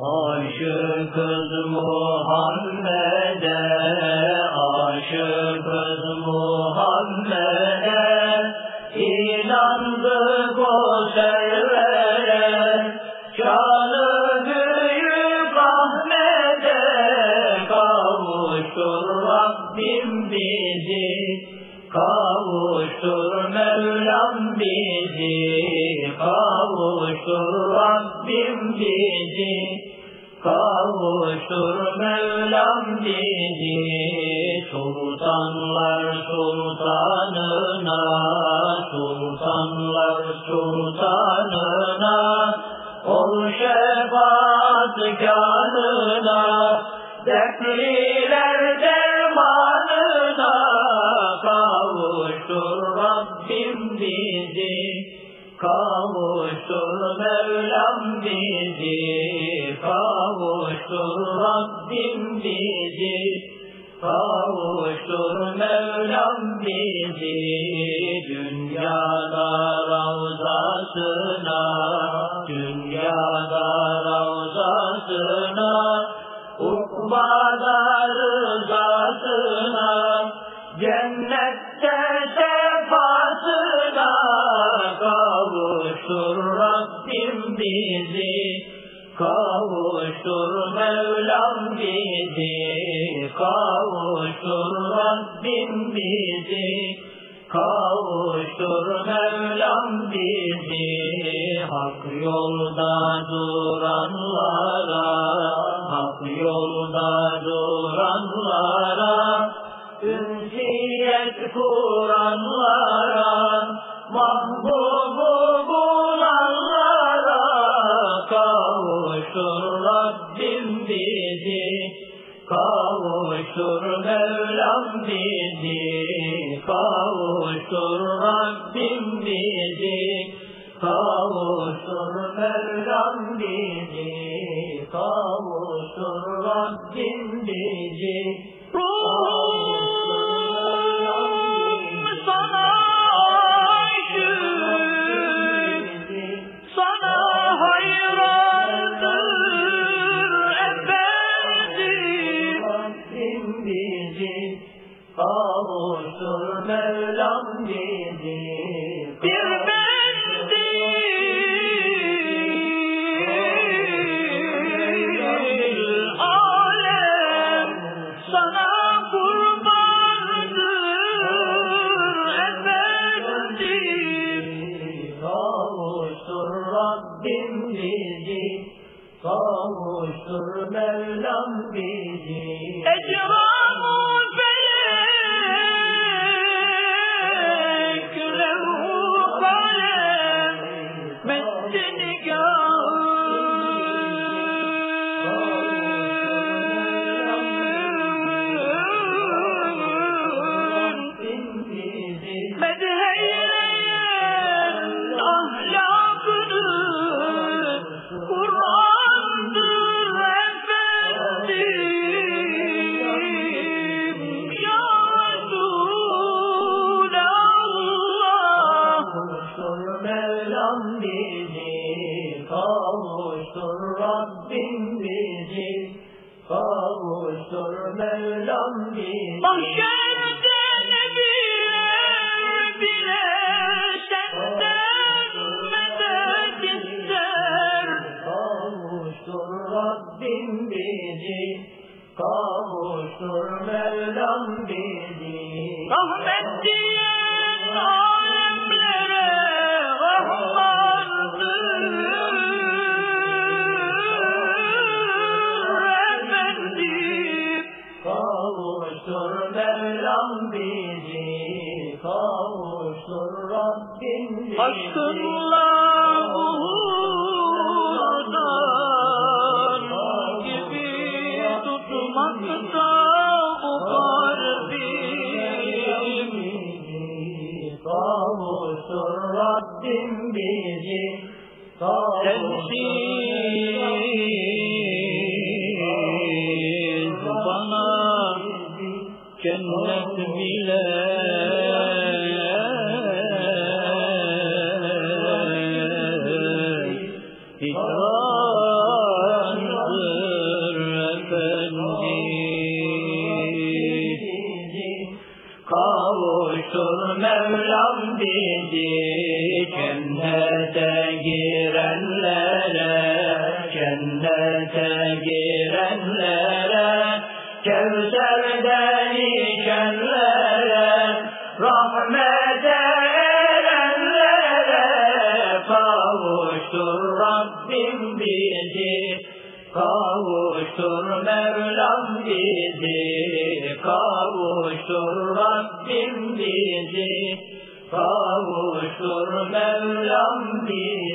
Aşıkız Muhammed'e, aşıkız Muhammed'e, inandık o servere, canı büyük Ahmet'e, kavuştur Rabbim bizi, kavuştur Mevlam bizi, kavuştur Rabbim bizi, kavuştur Mevlam bizi, sultanlar sultanına, sultanlar sultanına, ol şefaat kanına, dertliler dermanına, kavuştur Rabbim bizi, kavuştur Mevlam bizi, kavuştur Rabbim bizi, kavuştur Mevlam bizi, dünyada ravzasına, dünyada ravzasına, ukbada kavuştur Rabbim bizi, kavuştur Mevlam bizi, kavuştur Rabbim bizi, kavuştur Mevlam bizi, hak yolda duranlara, hak yolda duranlara, ünsiyet kuranlara, mahbubu kavuştur Rabbim bizi, kavuştur Mevlam bizi, kavuştur Rabbim bizi, kavuştur Mevlam bizi, kavuştur Rabbim bizi, kavuştur Mevlam bizi kavuştur Mevlam bizi. Mahşerde nebiler bile senden medet ister Kavuştur Rabbim bizi, kavuştur Mevlam bizi. Rahmet Kavuştur Mevlam bizi, kavuştur Rabbim bizi. Aşkınla uğurdan gibi tutmakta bu kalbim Kavuştur Rabbim bizi, kavuştur Sensiz cennet bile ihsandır efendim. Kavuştur Mevlam bizi cennete girenlere, cennete girenlere, Kevser'de rahmet erenlere, Rabbim bizi, kavuştur Mevlam bizi, kavuştur Rabbim bizi, kavuştur Mevlam bizi.